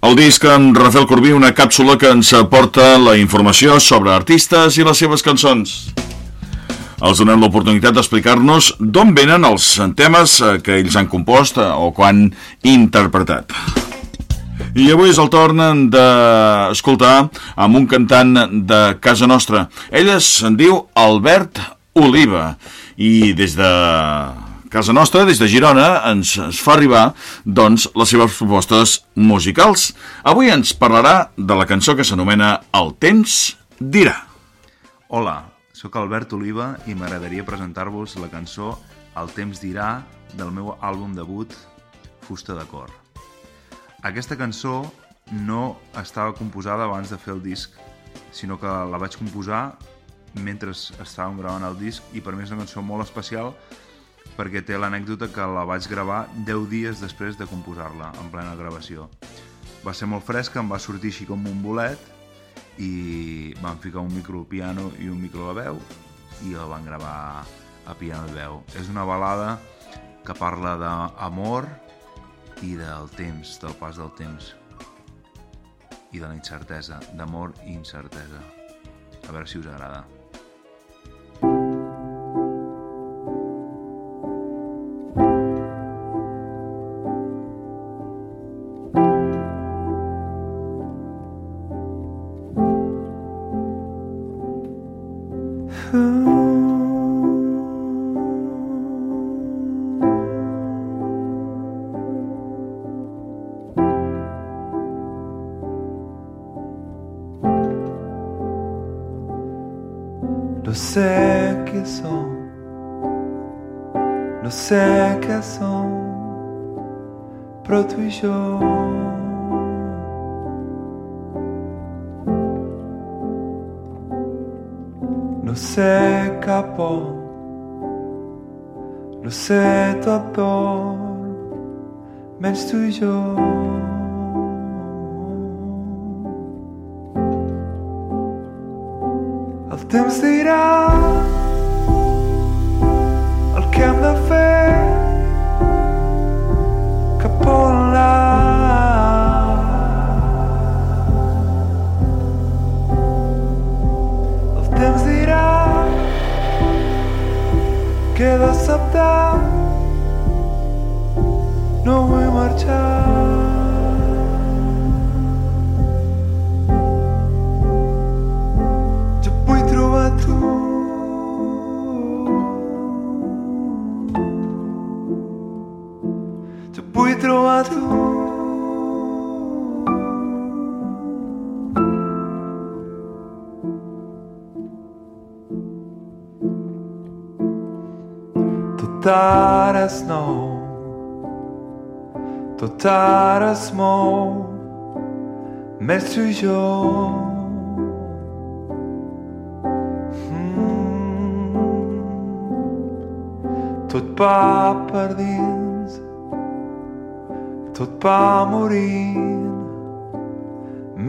El disc en Rafael Corbí, una càpsula que ens aporta la informació sobre artistes i les seves cançons. Els donem l'oportunitat d'explicar-nos d'on venen els temes eh, que ells han compost eh, o quan interpretat. I avui és el torn d'escoltar amb un cantant de casa nostra. Ell es diu Albert Oliva i des de casa nostra, des de Girona, ens, ens fa arribar doncs, les seves propostes musicals. Avui ens parlarà de la cançó que s'anomena El temps dirà. Hola, sóc Albert Oliva i m'agradaria presentar-vos la cançó El temps dirà del meu àlbum debut Fusta de cor. Aquesta cançó no estava composada abans de fer el disc, sinó que la vaig composar mentre estàvem gravant el disc i per mi és una cançó molt especial perquè té l'anècdota que la vaig gravar 10 dies després de composar-la, en plena gravació. Va ser molt fresca, em va sortir així com un bolet i vam ficar un micro piano i un micro a veu i el van gravar a piano i veu. És una balada que parla d'amor i del temps, del pas del temps i de la incertesa, d'amor i incertesa. A veure si us agrada. No sé què som, no sé què som, però tu i jo no sé cap on, no sé tot menys tu i jo. El temps dirà el que hem de fer, que he d'acceptar, no vull marxar. Jo et vull trobar a tu. Jo et vull trobar a tu. Tot ara és nou, tot ara es mou, més tu i jo. Tot va per dins, tot va morint,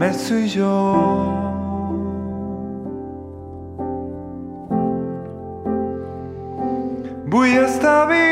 més i jo. voy a estar bien.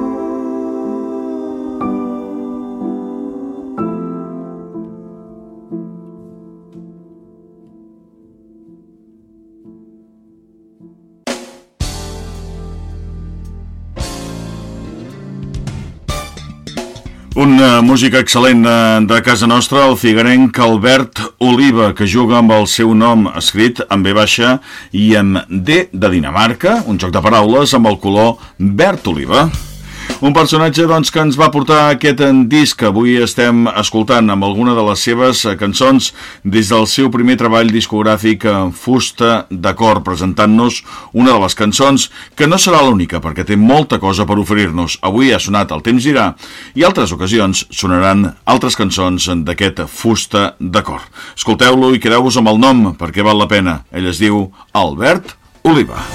Una música excel·lent eh, de casa nostra, el figuerenc Albert Oliva, que juga amb el seu nom escrit en B baixa i amb D de Dinamarca, un joc de paraules amb el color verd oliva. Un personatge doncs, que ens va portar aquest disc que avui estem escoltant amb alguna de les seves eh, cançons des del seu primer treball discogràfic eh, Fusta d'Acord, presentant-nos una de les cançons que no serà l'única perquè té molta cosa per oferir-nos. Avui ha sonat El temps dirà i altres ocasions sonaran altres cançons d'aquest Fusta d'Acord. Escolteu-lo i quedeu-vos amb el nom perquè val la pena. Ell es diu Albert Oliva.